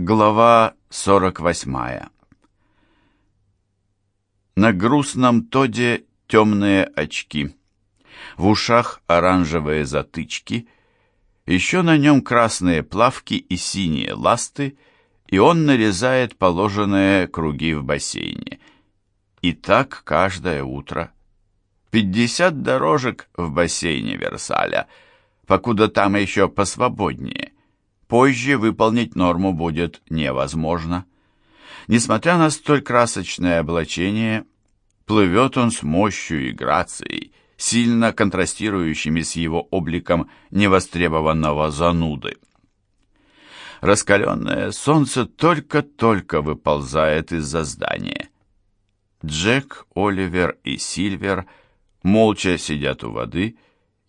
Глава 48 На грустном тоде темные очки, в ушах оранжевые затычки, еще на нем красные плавки и синие ласты, и он нарезает положенные круги в бассейне. И так каждое утро. Пятьдесят дорожек в бассейне Версаля, покуда там еще посвободнее. Позже выполнить норму будет невозможно. Несмотря на столь красочное облачение, плывет он с мощью и грацией, сильно контрастирующими с его обликом невостребованного зануды. Раскаленное солнце только-только выползает из-за здания. Джек, Оливер и Сильвер молча сидят у воды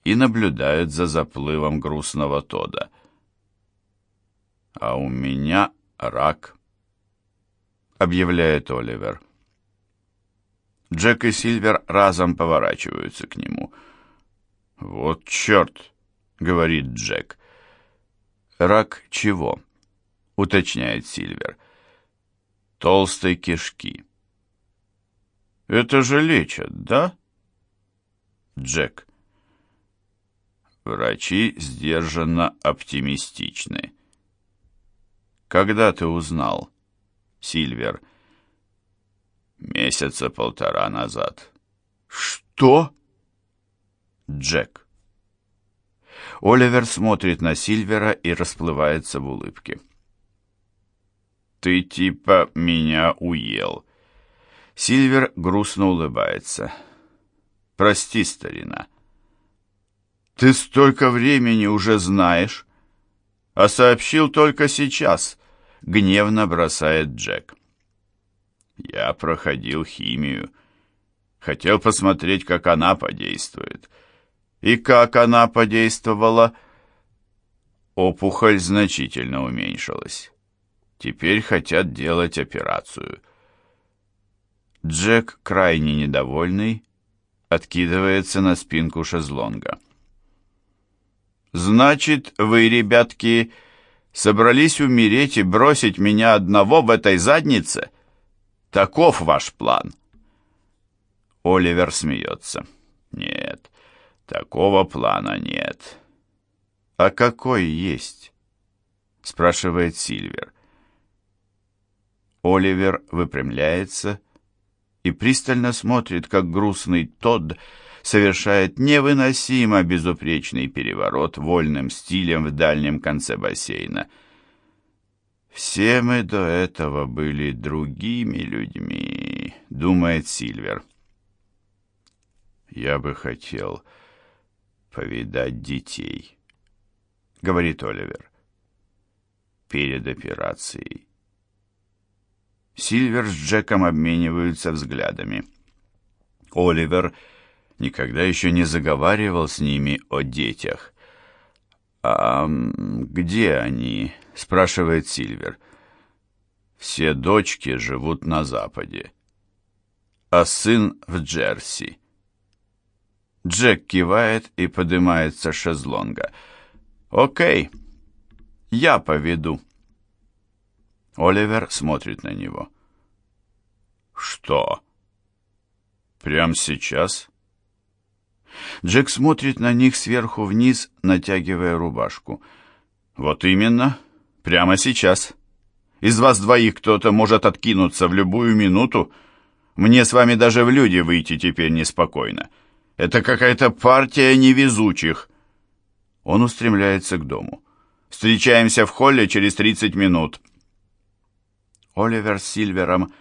и наблюдают за заплывом грустного Тода а у меня рак», — объявляет Оливер. Джек и Сильвер разом поворачиваются к нему. «Вот черт!» — говорит Джек. «Рак чего?» — уточняет Сильвер. «Толстой кишки». «Это же лечат, да?» Джек. Врачи сдержанно оптимистичны. Когда ты узнал, Сильвер? Месяца полтора назад. Что? Джек. Оливер смотрит на Сильвера и расплывается в улыбке. «Ты типа меня уел». Сильвер грустно улыбается. «Прости, старина». «Ты столько времени уже знаешь, а сообщил только сейчас гневно бросает Джек. Я проходил химию. Хотел посмотреть, как она подействует. И как она подействовала? Опухоль значительно уменьшилась. Теперь хотят делать операцию. Джек, крайне недовольный, откидывается на спинку шезлонга. «Значит, вы, ребятки, собрались умереть и бросить меня одного в этой заднице? Таков ваш план?» Оливер смеется. «Нет, такого плана нет». «А какой есть?» спрашивает Сильвер. Оливер выпрямляется и пристально смотрит, как грустный Тодд совершает невыносимо безупречный переворот вольным стилем в дальнем конце бассейна. «Все мы до этого были другими людьми», — думает Сильвер. «Я бы хотел повидать детей», — говорит Оливер, — «перед операцией». Сильвер с Джеком обмениваются взглядами. Оливер — никогда еще не заговаривал с ними о детях. «А где они?» — спрашивает Сильвер. «Все дочки живут на Западе, а сын в Джерси». Джек кивает и поднимается с шезлонга. «Окей, я поведу». Оливер смотрит на него. «Что? Прямо сейчас?» Джек смотрит на них сверху вниз, натягивая рубашку. «Вот именно. Прямо сейчас. Из вас двоих кто-то может откинуться в любую минуту. Мне с вами даже в люди выйти теперь неспокойно. Это какая-то партия невезучих». Он устремляется к дому. «Встречаемся в холле через 30 минут». Оливер с Сильвером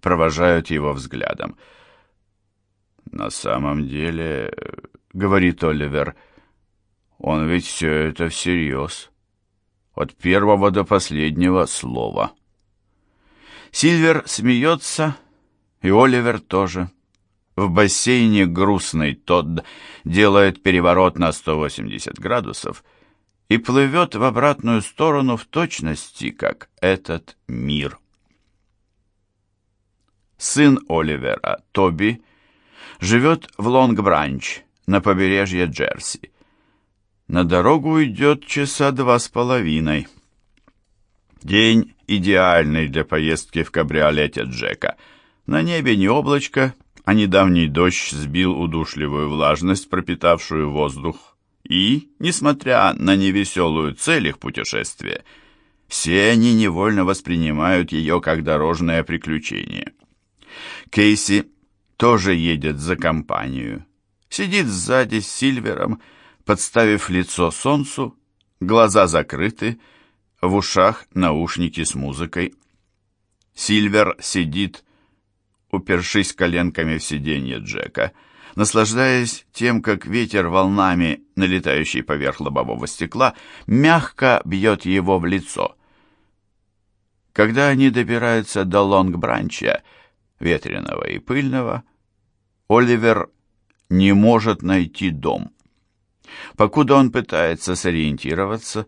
провожают его взглядом. «На самом деле, — говорит Оливер, — он ведь все это всерьез. От первого до последнего слова». Сильвер смеется, и Оливер тоже. В бассейне грустный Тодд делает переворот на 180 градусов и плывет в обратную сторону в точности, как этот мир. Сын Оливера, Тоби, живет в Лонг-Бранч на побережье Джерси. На дорогу идет часа два с половиной. День идеальный для поездки в кабриолете Джека. На небе не облачко, а недавний дождь сбил удушливую влажность, пропитавшую воздух. И, несмотря на невеселую цель их путешествия, все они невольно воспринимают ее как дорожное приключение. Кейси тоже едет за компанию. Сидит сзади с Сильвером, подставив лицо солнцу, глаза закрыты, в ушах наушники с музыкой. Сильвер сидит, упершись коленками в сиденье Джека, наслаждаясь тем, как ветер волнами, налетающий поверх лобового стекла, мягко бьет его в лицо. Когда они добираются до Лонг-Бранча, ветреного и пыльного, Оливер не может найти дом. Покуда он пытается сориентироваться,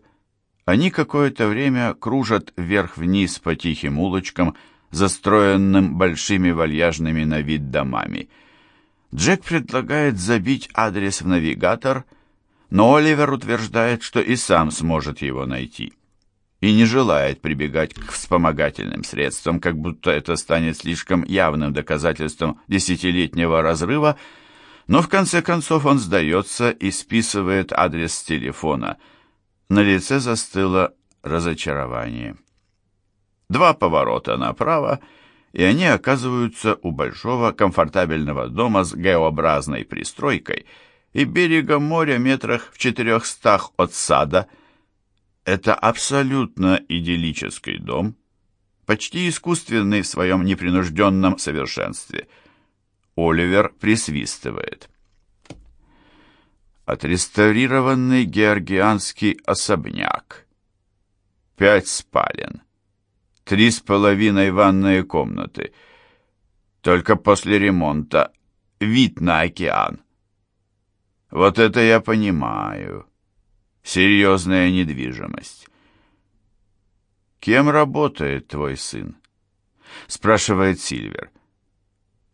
они какое-то время кружат вверх-вниз по тихим улочкам, застроенным большими вальяжными на вид домами. Джек предлагает забить адрес в навигатор, но Оливер утверждает, что и сам сможет его найти. И не желает прибегать к вспомогательным средствам, как будто это станет слишком явным доказательством десятилетнего разрыва, но в конце концов он сдается и списывает адрес телефона. На лице застыло разочарование. Два поворота направо, и они оказываются у большого комфортабельного дома с Г-образной пристройкой и берегом моря метрах в четырехстах от сада. Это абсолютно идиллический дом, почти искусственный в своем непринужденном совершенстве – Оливер присвистывает. Отреставрированный георгианский особняк. Пять спален. Три с половиной ванные комнаты. Только после ремонта вид на океан. Вот это я понимаю. Серьезная недвижимость. «Кем работает твой сын?» спрашивает Сильвер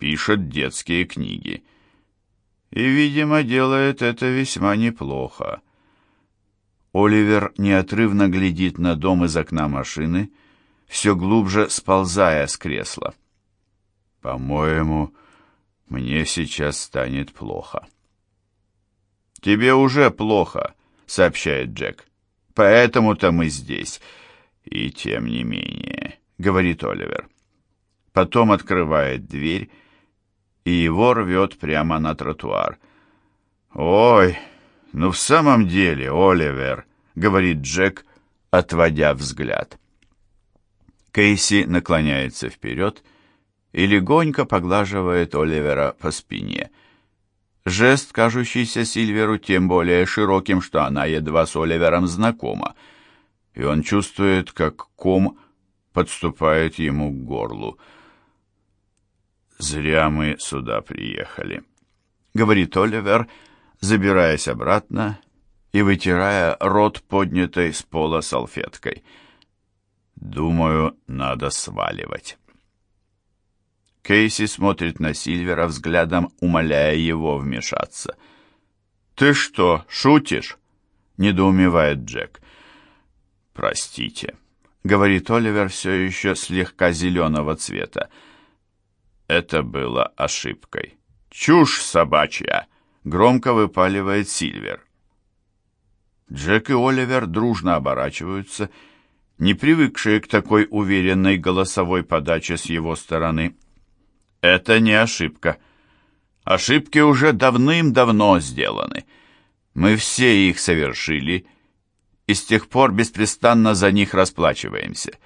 пишет детские книги. И, видимо, делает это весьма неплохо. Оливер неотрывно глядит на дом из окна машины, все глубже сползая с кресла. «По-моему, мне сейчас станет плохо». «Тебе уже плохо», — сообщает Джек. «Поэтому-то мы здесь». «И тем не менее», — говорит Оливер. Потом открывает дверь и его рвет прямо на тротуар. «Ой, ну в самом деле, Оливер», — говорит Джек, отводя взгляд. Кейси наклоняется вперед и легонько поглаживает Оливера по спине. Жест, кажущийся Сильверу тем более широким, что она едва с Оливером знакома, и он чувствует, как ком подступает ему к горлу. «Зря мы сюда приехали», — говорит Оливер, забираясь обратно и вытирая рот поднятой с пола салфеткой. «Думаю, надо сваливать». Кейси смотрит на Сильвера взглядом, умоляя его вмешаться. «Ты что, шутишь?» — недоумевает Джек. «Простите», — говорит Оливер все еще слегка зеленого цвета. Это было ошибкой. «Чушь собачья!» — громко выпаливает Сильвер. Джек и Оливер дружно оборачиваются, не привыкшие к такой уверенной голосовой подаче с его стороны. Это не ошибка. Ошибки уже давным-давно сделаны. Мы все их совершили, и с тех пор беспрестанно за них расплачиваемся.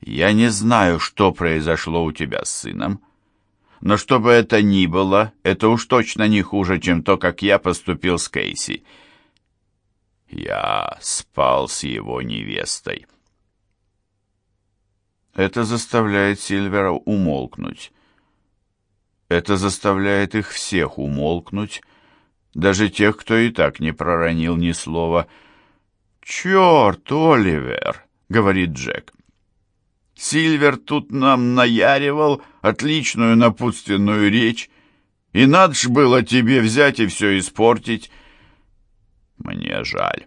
Я не знаю, что произошло у тебя с сыном, но что бы это ни было, это уж точно не хуже, чем то, как я поступил с Кейси. Я спал с его невестой. Это заставляет Сильвера умолкнуть. Это заставляет их всех умолкнуть, даже тех, кто и так не проронил ни слова. «Черт, Оливер!» — говорит Джек. Сильвер тут нам наяривал отличную напутственную речь, и надо ж было тебе взять и все испортить. Мне жаль.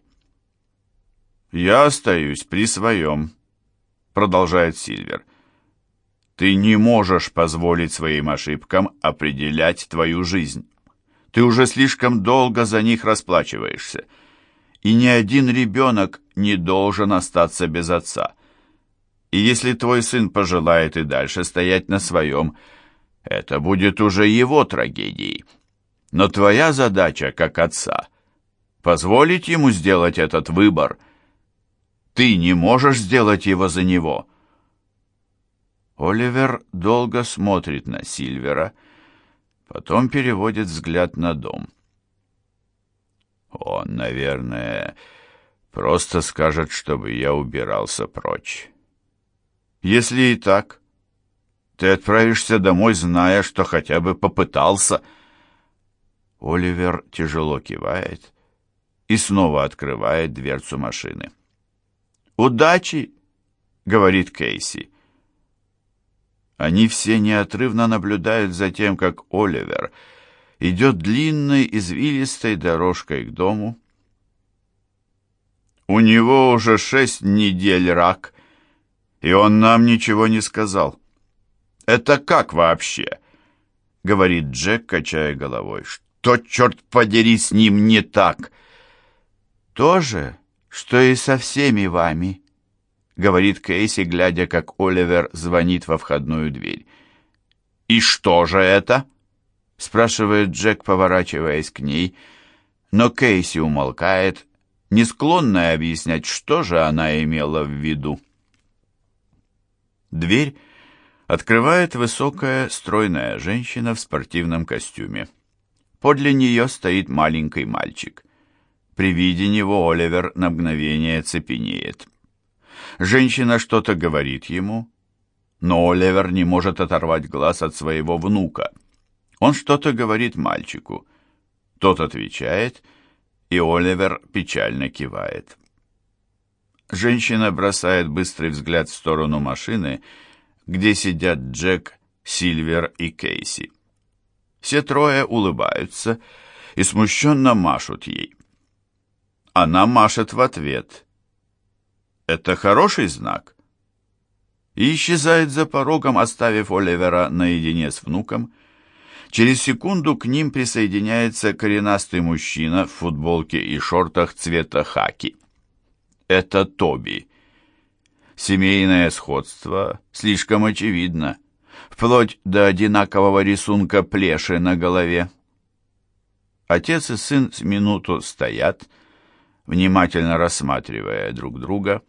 Я остаюсь при своем. продолжает Сильвер. Ты не можешь позволить своим ошибкам определять твою жизнь. Ты уже слишком долго за них расплачиваешься. И ни один ребенок не должен остаться без отца. И если твой сын пожелает и дальше стоять на своем, это будет уже его трагедией. Но твоя задача, как отца, позволить ему сделать этот выбор. Ты не можешь сделать его за него. Оливер долго смотрит на Сильвера, потом переводит взгляд на дом. Он, наверное, просто скажет, чтобы я убирался прочь. Если и так, ты отправишься домой, зная, что хотя бы попытался. Оливер тяжело кивает и снова открывает дверцу машины. «Удачи!» — говорит Кейси. Они все неотрывно наблюдают за тем, как Оливер идет длинной извилистой дорожкой к дому. У него уже шесть недель рак, и он нам ничего не сказал. Это как вообще? Говорит Джек, качая головой. Что, черт подери, с ним не так? То же, что и со всеми вами, говорит Кейси, глядя, как Оливер звонит во входную дверь. «И что же это?» — спрашивает Джек, поворачиваясь к ней, но Кейси умолкает, не склонная объяснять, что же она имела в виду. Дверь открывает высокая, стройная женщина в спортивном костюме. Подле нее стоит маленький мальчик. При виде него Оливер на мгновение цепенеет. Женщина что-то говорит ему, но Оливер не может оторвать глаз от своего внука. Он что-то говорит мальчику. Тот отвечает, и Оливер печально кивает. Женщина бросает быстрый взгляд в сторону машины, где сидят Джек, Сильвер и Кейси. Все трое улыбаются и смущенно машут ей. Она машет в ответ – это хороший знак. И исчезает за порогом, оставив Оливера наедине с внуком. Через секунду к ним присоединяется коренастый мужчина в футболке и шортах цвета хаки. Это Тоби. Семейное сходство слишком очевидно, вплоть до одинакового рисунка плеши на голове. Отец и сын с минуту стоят, внимательно рассматривая друг друга,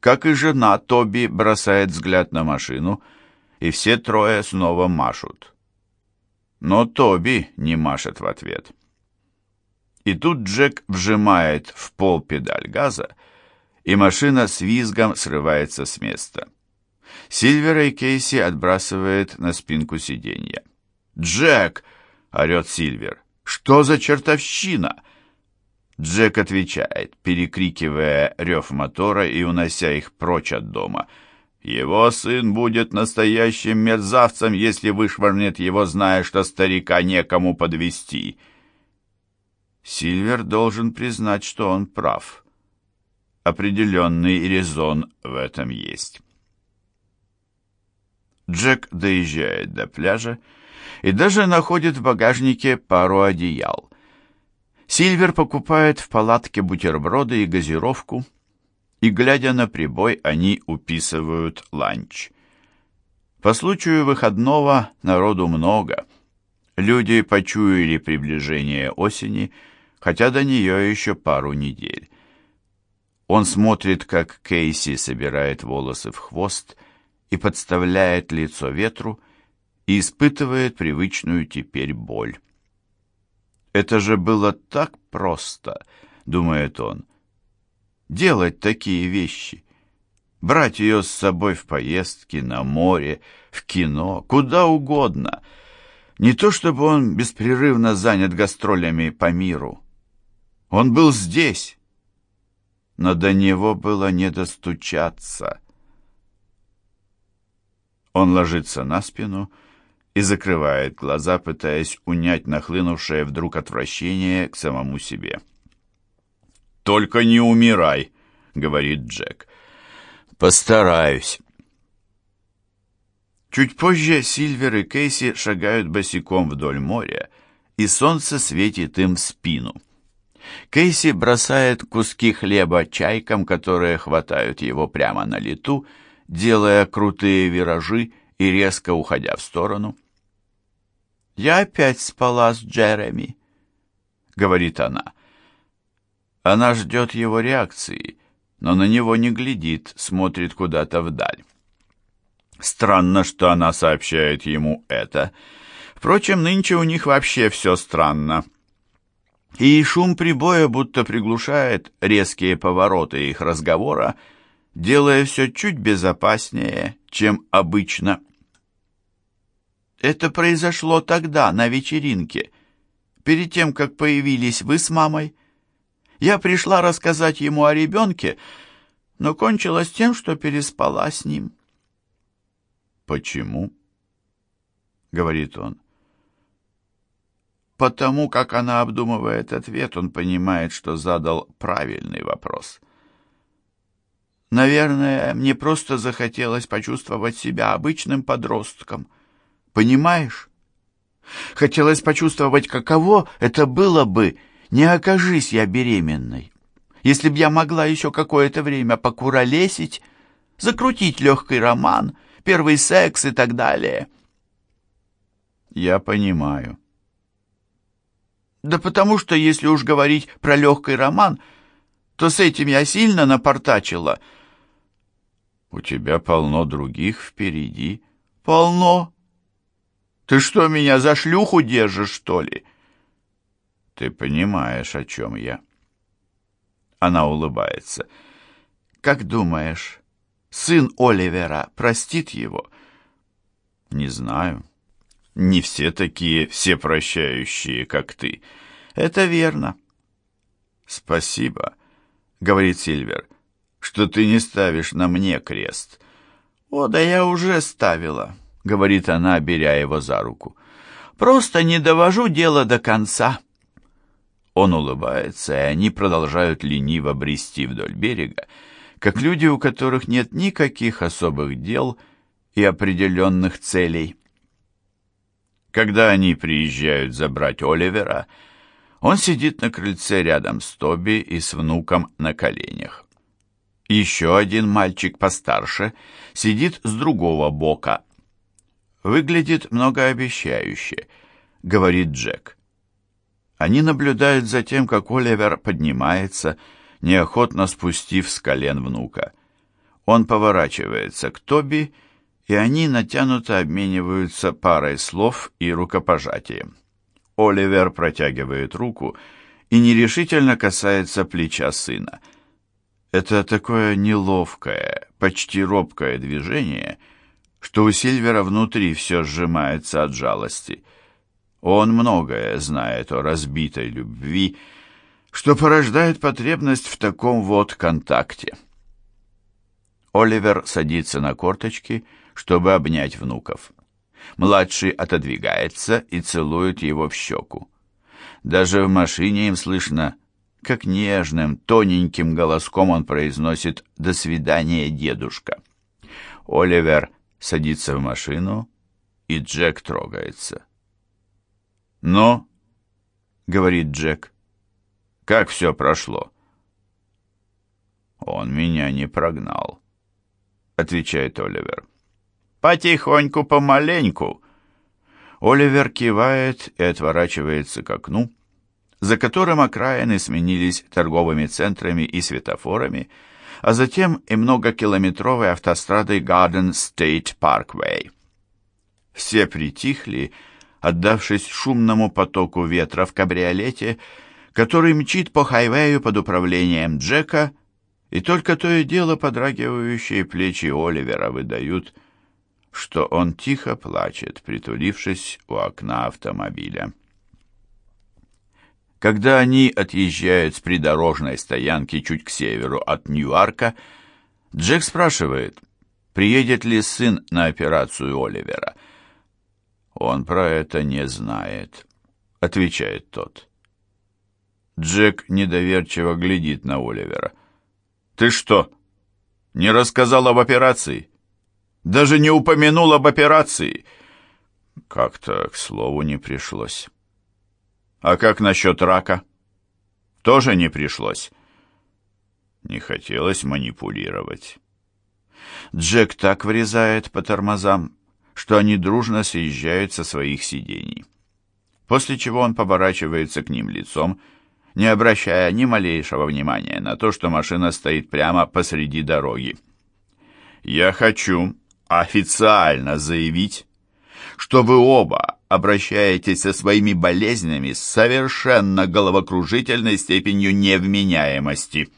как и жена, Тоби бросает взгляд на машину, и все трое снова машут. Но Тоби не машет в ответ. И тут Джек вжимает в пол педаль газа, и машина с визгом срывается с места. Сильвера и Кейси отбрасывает на спинку сиденья. «Джек!» — орет Сильвер. «Что за чертовщина?» Джек отвечает, перекрикивая рев мотора и унося их прочь от дома. «Его сын будет настоящим мерзавцем, если вышвырнет его, зная, что старика некому подвести. Сильвер должен признать, что он прав. Определенный резон в этом есть. Джек доезжает до пляжа и даже находит в багажнике пару одеял. Сильвер покупает в палатке бутерброды и газировку, и, глядя на прибой, они уписывают ланч. По случаю выходного народу много. Люди почуяли приближение осени, хотя до нее еще пару недель. Он смотрит, как Кейси собирает волосы в хвост и подставляет лицо ветру, и испытывает привычную теперь боль. Это же было так просто, думает он. Делать такие вещи. Брать ее с собой в поездки, на море, в кино, куда угодно. Не то чтобы он беспрерывно занят гастролями по миру. Он был здесь, но до него было не достучаться. Он ложится на спину и закрывает глаза, пытаясь унять нахлынувшее вдруг отвращение к самому себе. «Только не умирай», — говорит Джек. Постараюсь. Чуть позже Сильвер и Кейси шагают босиком вдоль моря, и солнце светит им в спину. Кейси бросает куски хлеба чайкам, которые хватают его прямо на лету, делая крутые виражи и резко уходя в сторону. «Я опять спала с Джереми», — говорит она. Она ждет его реакции, но на него не глядит, смотрит куда-то вдаль. Странно, что она сообщает ему это. Впрочем, нынче у них вообще все странно. И шум прибоя будто приглушает резкие повороты их разговора, делая все чуть безопаснее, чем обычно. Это произошло тогда, на вечеринке, перед тем, как появились вы с мамой. Я пришла рассказать ему о ребенке, но кончилось тем, что переспала с ним. «Почему?» — говорит он. Потому как она обдумывает ответ, он понимает, что задал правильный вопрос. Наверное, мне просто захотелось почувствовать себя обычным подростком. Понимаешь? Хотелось почувствовать, каково это было бы, не окажись я беременной. Если б я могла еще какое-то время покуролесить, закрутить легкий роман — первый секс и так далее. Я понимаю. Да потому что, если уж говорить про легкий роман, то с этим я сильно напортачила. У тебя полно других впереди. Полно. Ты что, меня за шлюху держишь, что ли? Ты понимаешь, о чем я. Она улыбается. Как думаешь, сын Оливера простит его? Не знаю. Не все такие всепрощающие, как ты. Это верно. Спасибо, говорит Сильвер, что ты не ставишь на мне крест. О, да я уже ставила, говорит она, беря его за руку. Просто не довожу дело до конца. Он улыбается, и они продолжают лениво брести вдоль берега, как люди, у которых нет никаких особых дел и определенных целей. Когда они приезжают забрать Оливера, он сидит на крыльце рядом с Тоби и с внуком на коленях. Еще один мальчик постарше сидит с другого бока. «Выглядит многообещающе», — говорит Джек. Они наблюдают за тем, как Оливер поднимается, — неохотно спустив с колен внука. Он поворачивается к Тоби, и они натянуто обмениваются парой слов и рукопожатием. Оливер протягивает руку и нерешительно касается плеча сына. Это такое неловкое, почти робкое движение, что у Сильвера внутри все сжимается от жалости. Он многое знает о разбитой любви, что порождает потребность в таком вот контакте. Оливер садится на корточки, чтобы обнять внуков. Младший отодвигается и целует его в щеку. Даже в машине им слышно, как нежным, тоненьким голоском он произносит «До свидания, дедушка». Оливер садится в машину, и Джек трогается. «Но», — говорит Джек, — как все прошло?» «Он меня не прогнал», — отвечает Оливер. «Потихоньку, помаленьку». Оливер кивает и отворачивается к окну, за которым окраины сменились торговыми центрами и светофорами, а затем и многокилометровой автострадой Garden State Parkway. Все притихли, отдавшись шумному потоку ветра в кабриолете, который мчит по хайвею под управлением Джека, и только то и дело подрагивающие плечи Оливера выдают, что он тихо плачет, притулившись у окна автомобиля. Когда они отъезжают с придорожной стоянки чуть к северу от Ньюарка, Джек спрашивает, приедет ли сын на операцию Оливера. «Он про это не знает», — отвечает тот. Джек недоверчиво глядит на Оливера. «Ты что, Не рассказал об операции. Даже не упомянул об операции. Как-то к слову не пришлось. А как насчет рака? Тоже не пришлось. Не хотелось манипулировать. Джек так врезает по тормозам, что они дружно съезжают со своих сидений. После чего он поворачивается к ним лицом, не обращая ни малейшего внимания на то, что машина стоит прямо посреди дороги. «Я хочу официально заявить, что вы оба обращаетесь со своими болезнями с совершенно головокружительной степенью невменяемости.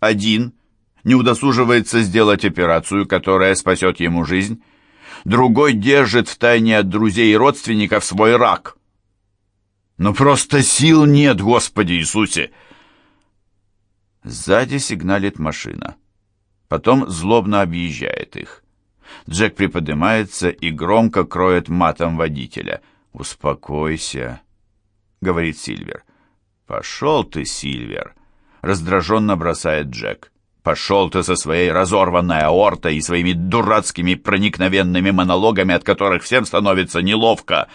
Один не удосуживается сделать операцию, которая спасет ему жизнь, другой держит в тайне от друзей и родственников свой рак. Но просто сил нет, Господи Иисусе! Сзади сигналит машина. Потом злобно объезжает их. Джек приподнимается и громко кроет матом водителя. «Успокойся», — говорит Сильвер. «Пошел ты, Сильвер», — раздраженно бросает Джек. «Пошел ты со своей разорванной аортой и своими дурацкими проникновенными монологами, от которых всем становится неловко».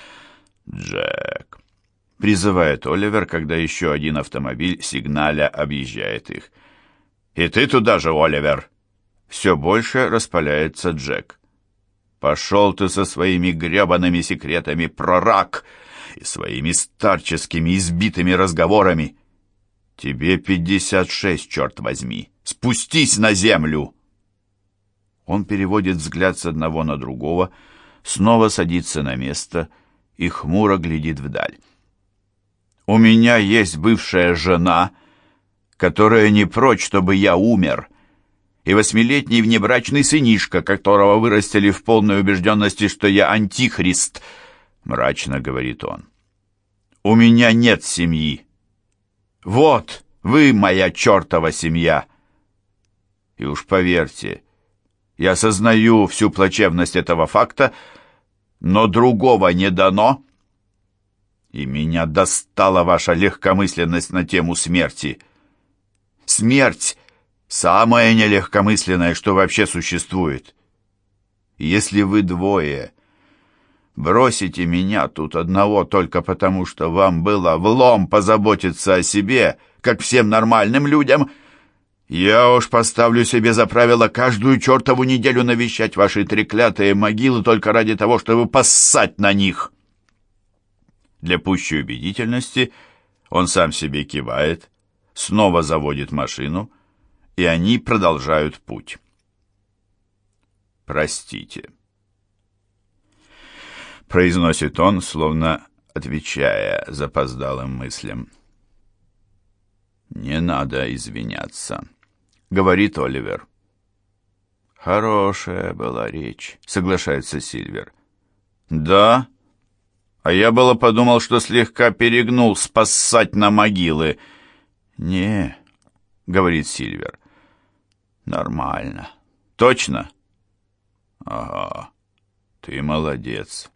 «Джек», — призывает Оливер, когда еще один автомобиль сигналя объезжает их. «И ты туда же, Оливер!» Все больше распаляется Джек. «Пошел ты со своими гребаными секретами про рак и своими старческими избитыми разговорами! Тебе пятьдесят шесть, черт возьми! Спустись на землю!» Он переводит взгляд с одного на другого, снова садится на место и хмуро глядит вдаль. «У меня есть бывшая жена, которая не прочь, чтобы я умер» и восьмилетний внебрачный сынишка, которого вырастили в полной убежденности, что я антихрист, мрачно говорит он. У меня нет семьи. Вот, вы моя чертова семья. И уж поверьте, я осознаю всю плачевность этого факта, но другого не дано. И меня достала ваша легкомысленность на тему смерти. Смерть Самое нелегкомысленное, что вообще существует. Если вы двое бросите меня тут одного только потому, что вам было влом позаботиться о себе, как всем нормальным людям, я уж поставлю себе за правило каждую чертову неделю навещать ваши треклятые могилы только ради того, чтобы поссать на них. Для пущей убедительности он сам себе кивает, снова заводит машину — и они продолжают путь. «Простите», — произносит он, словно отвечая запоздалым мыслям. «Не надо извиняться», — говорит Оливер. «Хорошая была речь», — соглашается Сильвер. «Да? А я было подумал, что слегка перегнул спасать на могилы». «Не», — говорит Сильвер, Нормально. Точно? Ага. Ты молодец.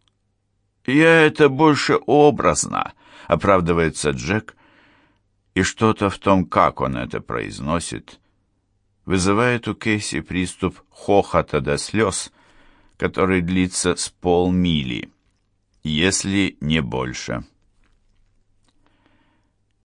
Я это больше образно, оправдывается Джек, и что-то в том, как он это произносит, вызывает у Кейси приступ хохота до слез, который длится с полмили, если не больше.